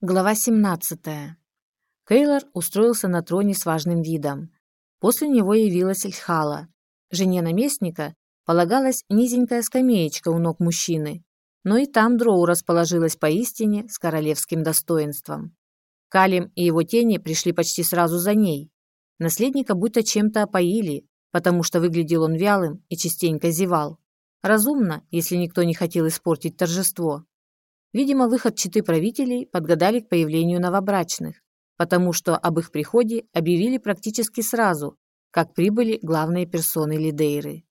Глава 17. Кейлор устроился на троне с важным видом. После него явилась Эльхала. Жене наместника полагалась низенькая скамеечка у ног мужчины, но и там Дроу расположилась поистине с королевским достоинством. Калим и его тени пришли почти сразу за ней. Наследника будто чем-то опоили, потому что выглядел он вялым и частенько зевал. Разумно, если никто не хотел испортить торжество. Видимо, выход читы правителей подгадали к появлению новобрачных, потому что об их приходе объявили практически сразу, как прибыли главные персоны Лидейры.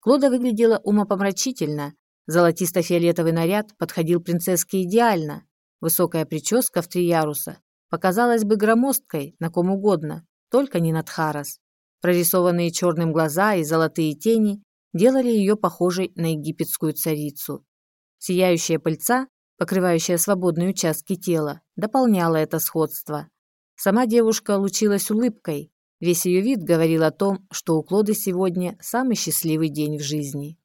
Клода выглядела умопомрачительно, золотисто-фиолетовый наряд подходил принцесске идеально, высокая прическа в три яруса показалась бы громоздкой на ком угодно, только не на Тхарас. Прорисованные черным глаза и золотые тени делали ее похожей на египетскую царицу. Сияющая пыльца покрывающая свободные участки тела, дополняла это сходство. Сама девушка лучилась улыбкой. Весь ее вид говорил о том, что у Клоды сегодня самый счастливый день в жизни.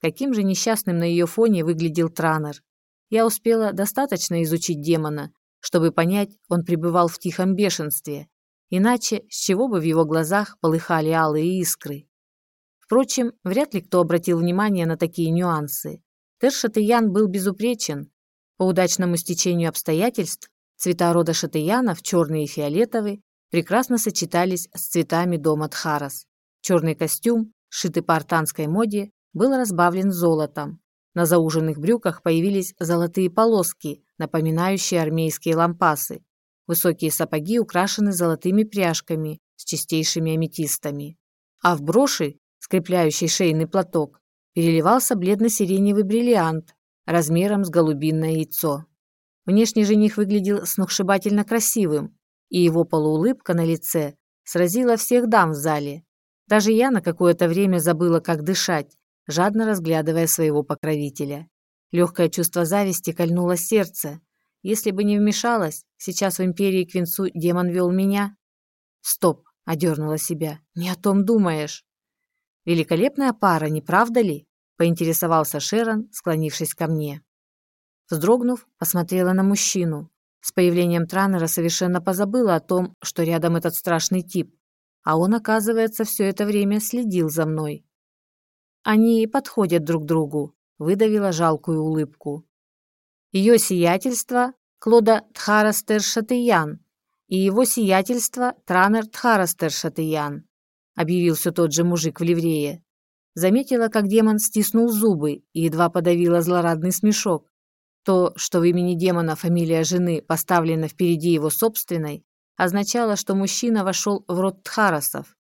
Каким же несчастным на ее фоне выглядел Транер. Я успела достаточно изучить демона, чтобы понять, он пребывал в тихом бешенстве. Иначе с чего бы в его глазах полыхали алые искры? Впрочем, вряд ли кто обратил внимание на такие нюансы. Тершатыян был безупречен, по удачному стечению обстоятельств цвета рода шатыянов, черный и фиолетовый, прекрасно сочетались с цветами дома Тхарас. Черный костюм, сшитый по артанской моде, был разбавлен золотом. На зауженных брюках появились золотые полоски, напоминающие армейские лампасы. Высокие сапоги украшены золотыми пряжками с чистейшими аметистами. А в броши, скрепляющей шейный платок, переливался бледно-сиреневый бриллиант, размером с голубиное яйцо. Внешний жених выглядел сногсшибательно красивым, и его полуулыбка на лице сразила всех дам в зале. Даже я на какое-то время забыла, как дышать, жадно разглядывая своего покровителя. Легкое чувство зависти кольнуло сердце. Если бы не вмешалась, сейчас в империи к демон вел меня. Стоп, одернула себя. Не о том думаешь. Великолепная пара, не правда ли? Поинтересовался Шерон, склонившись ко мне. Вздрогнув, посмотрела на мужчину. С появлением Транера совершенно позабыла о том, что рядом этот страшный тип, а он, оказывается, все это время следил за мной. Они подходят друг другу, выдавила жалкую улыбку. Ее сиятельство Клода Тхарастер Шатыян и его сиятельство Транер Тхарастер Шатыян, объявил все тот же мужик в ливрее. Заметила, как демон стиснул зубы и едва подавила злорадный смешок. То, что в имени демона фамилия жены поставлена впереди его собственной, означало, что мужчина вошел в род Тхарасов.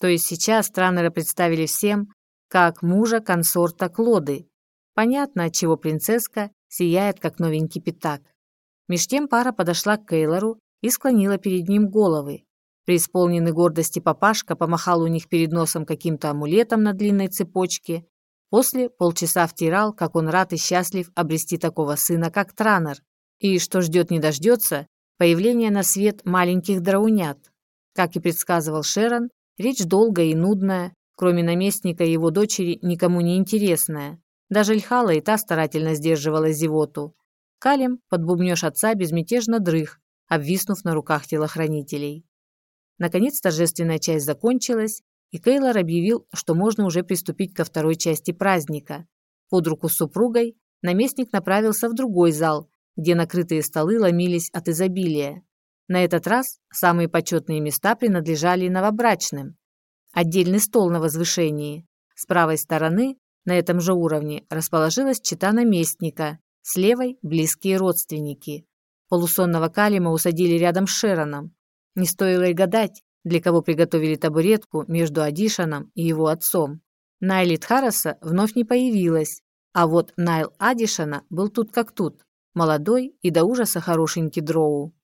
То есть сейчас Транера представили всем как мужа консорта Клоды. Понятно, от чего принцесска сияет, как новенький пятак. Меж тем пара подошла к Кейлору и склонила перед ним головы. Преисполненный гордости папашка помахал у них перед носом каким-то амулетом на длинной цепочке. После полчаса втирал, как он рад и счастлив обрести такого сына, как Транер. И, что ждет не дождется, появление на свет маленьких драунят. Как и предсказывал Шерон, речь долгая и нудная, кроме наместника и его дочери, никому не интересная. Даже Льхала и та старательно сдерживала зевоту. Калим под бубнёж отца безмятежно дрых, обвиснув на руках телохранителей. Наконец торжественная часть закончилась, и Кейлор объявил, что можно уже приступить ко второй части праздника. Под руку с супругой наместник направился в другой зал, где накрытые столы ломились от изобилия. На этот раз самые почетные места принадлежали новобрачным. Отдельный стол на возвышении. С правой стороны, на этом же уровне, расположилась чита наместника, с левой – близкие родственники. Полусонного Калима усадили рядом с Шероном, не стоило и гадать, для кого приготовили табуретку между Адишаном и его отцом. Найли Тхараса вновь не появилась, а вот Найл Адишана был тут как тут, молодой и до ужаса хорошенький дроу.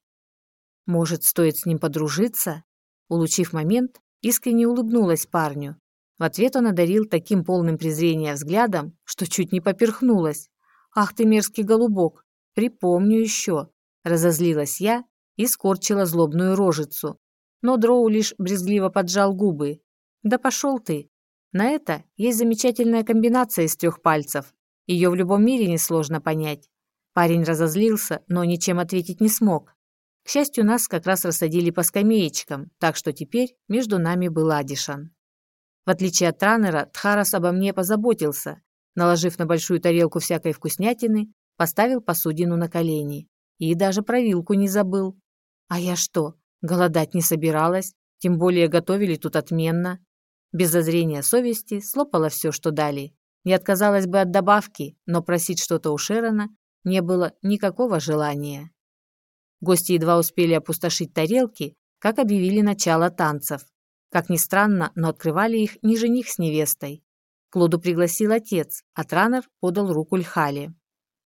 Может, стоит с ним подружиться? Улучив момент, искренне улыбнулась парню. В ответ он одарил таким полным презрения взглядом, что чуть не поперхнулась. «Ах ты мерзкий голубок! Припомню еще!» Разозлилась я и скорчила злобную рожицу. Но Дроу лишь брезгливо поджал губы. «Да пошел ты!» На это есть замечательная комбинация из трех пальцев. Ее в любом мире несложно понять. Парень разозлился, но ничем ответить не смог. К счастью, нас как раз рассадили по скамеечкам, так что теперь между нами был Адишан. В отличие от Транера, Тхарас обо мне позаботился. Наложив на большую тарелку всякой вкуснятины, поставил посудину на колени. И даже про вилку не забыл. А я что, голодать не собиралась? Тем более готовили тут отменно. Без зазрения совести слопала все, что дали. Не отказалась бы от добавки, но просить что-то у Шерона не было никакого желания. Гости едва успели опустошить тарелки, как объявили начало танцев. Как ни странно, но открывали их не жених с невестой. Клоду пригласил отец, а Транер подал руку Льхали.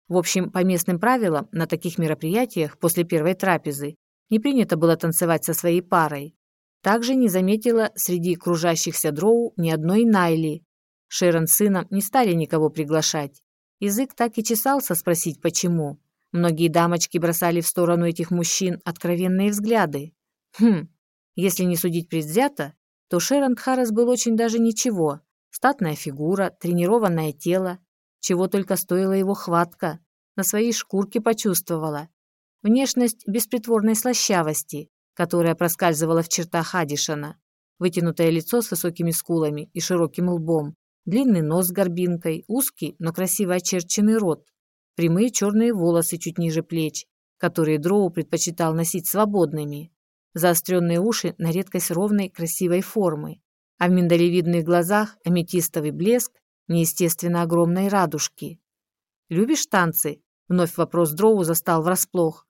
В общем, по местным правилам, на таких мероприятиях после первой трапезы не принято было танцевать со своей парой. Также не заметила среди кружащихся дроу ни одной Найли. Шерон с сыном не стали никого приглашать. Язык так и чесался спросить, почему. Многие дамочки бросали в сторону этих мужчин откровенные взгляды. Хм, если не судить предвзято, то Шерон Тхарас был очень даже ничего. Статная фигура, тренированное тело. Чего только стоила его хватка. На своей шкурке почувствовала. Внешность беспритворной слащавости, которая проскальзывала в чертах Адишана. Вытянутое лицо с высокими скулами и широким лбом, длинный нос с горбинкой, узкий, но красиво очерченный рот, прямые черные волосы чуть ниже плеч, которые Дроу предпочитал носить свободными, заостренные уши на редкость ровной красивой формы, а в миндалевидных глазах аметистовый блеск неестественно огромной радужки. «Любишь танцы?» – вновь вопрос Дроу застал врасплох.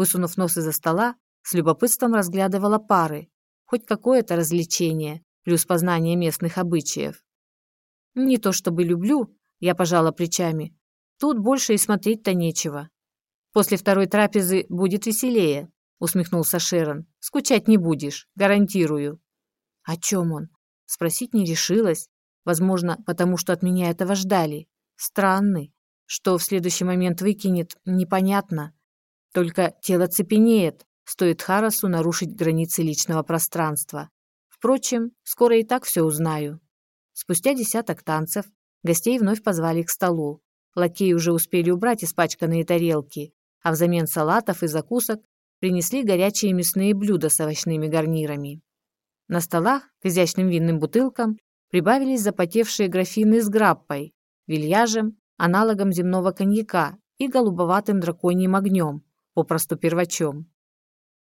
Высунув нос из-за стола, с любопытством разглядывала пары. Хоть какое-то развлечение, плюс познание местных обычаев. Не то чтобы люблю, я пожала плечами. Тут больше и смотреть-то нечего. После второй трапезы будет веселее, усмехнулся Шерон. Скучать не будешь, гарантирую. О чем он? Спросить не решилась. Возможно, потому что от меня этого ждали. Странный. Что в следующий момент выкинет, непонятно. Только тело цепенеет, стоит Харасу нарушить границы личного пространства. Впрочем, скоро и так все узнаю. Спустя десяток танцев гостей вновь позвали к столу. Лакеи уже успели убрать испачканные тарелки, а взамен салатов и закусок принесли горячие мясные блюда с овощными гарнирами. На столах к изящным винным бутылкам прибавились запотевшие графины с граппой, вильяжем, аналогом земного коньяка и голубоватым драконьим огнем, попросту первачом.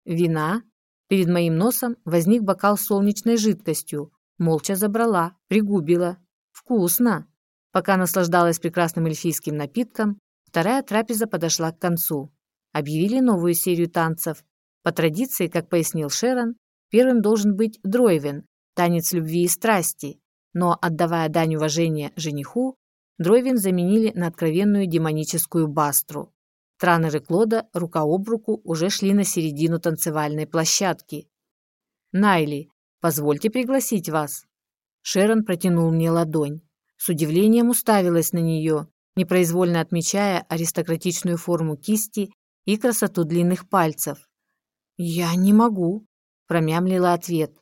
Вина. Перед моим носом возник бокал с солнечной жидкостью. Молча забрала, пригубила. Вкусно. Пока наслаждалась прекрасным эльфийским напитком, вторая трапеза подошла к концу. Объявили новую серию танцев. По традиции, как пояснил Шерон, первым должен быть дройвен, танец любви и страсти. Но, отдавая дань уважения жениху, дройвен заменили на откровенную демоническую бастру. Транер и Клода рука об руку уже шли на середину танцевальной площадки. «Найли, позвольте пригласить вас». Шерон протянул мне ладонь. С удивлением уставилась на нее, непроизвольно отмечая аристократичную форму кисти и красоту длинных пальцев. «Я не могу», – промямлила ответ.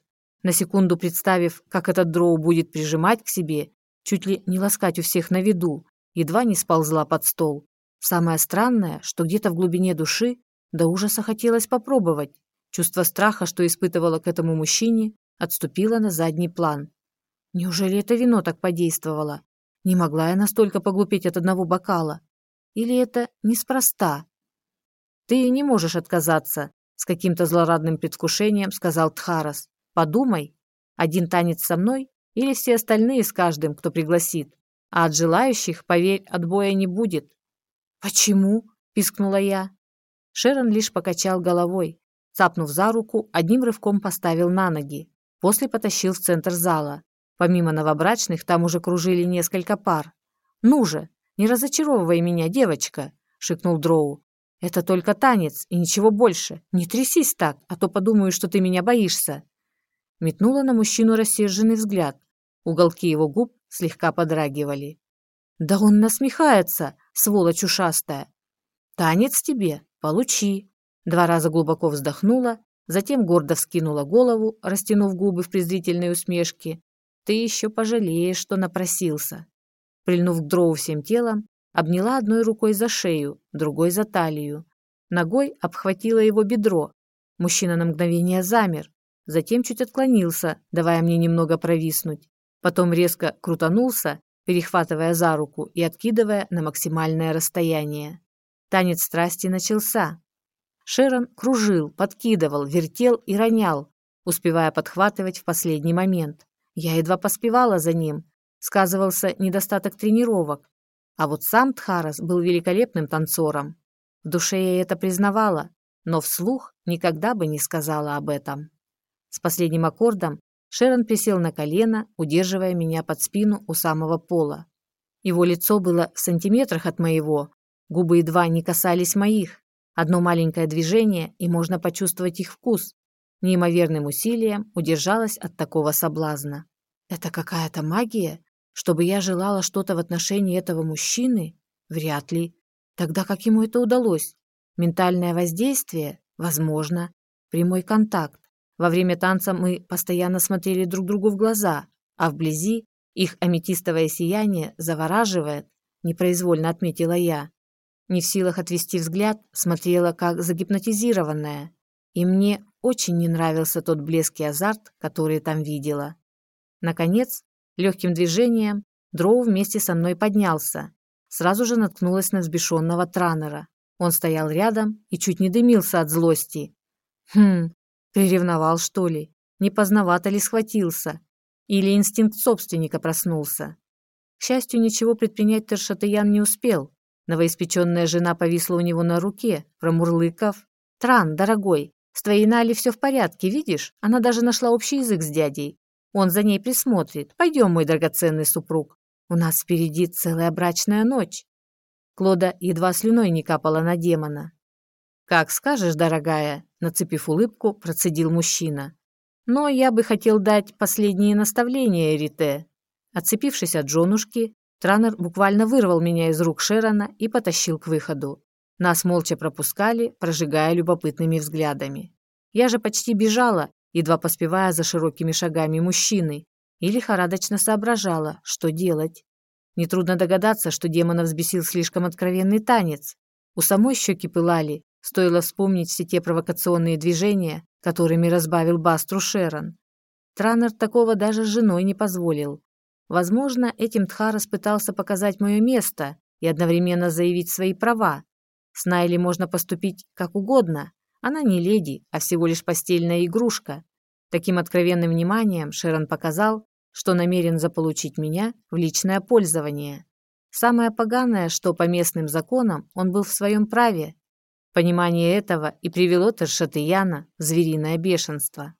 На секунду представив, как этот дроу будет прижимать к себе, чуть ли не ласкать у всех на виду, едва не сползла под стол. Самое странное, что где-то в глубине души до ужаса хотелось попробовать. Чувство страха, что испытывала к этому мужчине, отступило на задний план. Неужели это вино так подействовало? Не могла я настолько поглупеть от одного бокала. Или это неспроста? Ты не можешь отказаться, с каким-то злорадным предвкушением сказал Тхарас. Подумай, один танец со мной или все остальные с каждым, кто пригласит. А от желающих, поверь, отбоя не будет. «Почему?» – пискнула я. Шерон лишь покачал головой. Цапнув за руку, одним рывком поставил на ноги. После потащил в центр зала. Помимо новобрачных, там уже кружили несколько пар. «Ну же, не разочаровывай меня, девочка!» – шикнул Дроу. «Это только танец и ничего больше. Не трясись так, а то подумаю, что ты меня боишься». Метнула на мужчину рассерженный взгляд. Уголки его губ слегка подрагивали. «Да он насмехается!» сволочь ушастая. Танец тебе, получи. Два раза глубоко вздохнула, затем гордо вскинула голову, растянув губы в презрительной усмешке. Ты еще пожалеешь, что напросился. Прильнув к дроу всем телом, обняла одной рукой за шею, другой за талию. Ногой обхватила его бедро. Мужчина на мгновение замер, затем чуть отклонился, давая мне немного провиснуть. Потом резко крутанулся, перехватывая за руку и откидывая на максимальное расстояние. Танец страсти начался. Шерон кружил, подкидывал, вертел и ронял, успевая подхватывать в последний момент. Я едва поспевала за ним. Сказывался недостаток тренировок. А вот сам Тхарас был великолепным танцором. В душе я это признавала, но вслух никогда бы не сказала об этом. С последним аккордом Шерон присел на колено, удерживая меня под спину у самого пола. Его лицо было в сантиметрах от моего, губы едва не касались моих. Одно маленькое движение, и можно почувствовать их вкус. Неимоверным усилием удержалась от такого соблазна. Это какая-то магия? Чтобы я желала что-то в отношении этого мужчины? Вряд ли. Тогда как ему это удалось? Ментальное воздействие? Возможно. Прямой контакт. Во время танца мы постоянно смотрели друг другу в глаза, а вблизи их аметистовое сияние завораживает, непроизвольно отметила я. Не в силах отвести взгляд, смотрела как загипнотизированная. И мне очень не нравился тот блеск и азарт, который там видела. Наконец, легким движением Дроу вместе со мной поднялся. Сразу же наткнулась на взбешенного Транера. Он стоял рядом и чуть не дымился от злости. Хм, приревновал, что ли? Не поздновато ли схватился? Или инстинкт собственника проснулся? К счастью, ничего предпринять Тершатаян не успел. Новоиспеченная жена повисла у него на руке, промурлыков. «Тран, дорогой, с твоей Нали все в порядке, видишь? Она даже нашла общий язык с дядей. Он за ней присмотрит. Пойдем, мой драгоценный супруг. У нас впереди целая брачная ночь». Клода едва слюной не капала на демона. «Как скажешь, дорогая», — нацепив улыбку, процедил мужчина. «Но я бы хотел дать последние наставления, Рите». Отцепившись от женушки, Транер буквально вырвал меня из рук Шерона и потащил к выходу. Нас молча пропускали, прожигая любопытными взглядами. Я же почти бежала, едва поспевая за широкими шагами мужчины, и лихорадочно соображала, что делать. Нетрудно догадаться, что демона взбесил слишком откровенный танец. У самой щеки пылали, стоило вспомнить все те провокационные движения, которыми разбавил Бастру Шерон. Транер такого даже с женой не позволил. Возможно, этим Тхарас пытался показать мое место и одновременно заявить свои права. С Найли можно поступить как угодно. Она не леди, а всего лишь постельная игрушка. Таким откровенным вниманием Шерон показал, что намерен заполучить меня в личное пользование. Самое поганое, что по местным законам он был в своем праве. Понимание этого и привело Тершатыяна в звериное бешенство.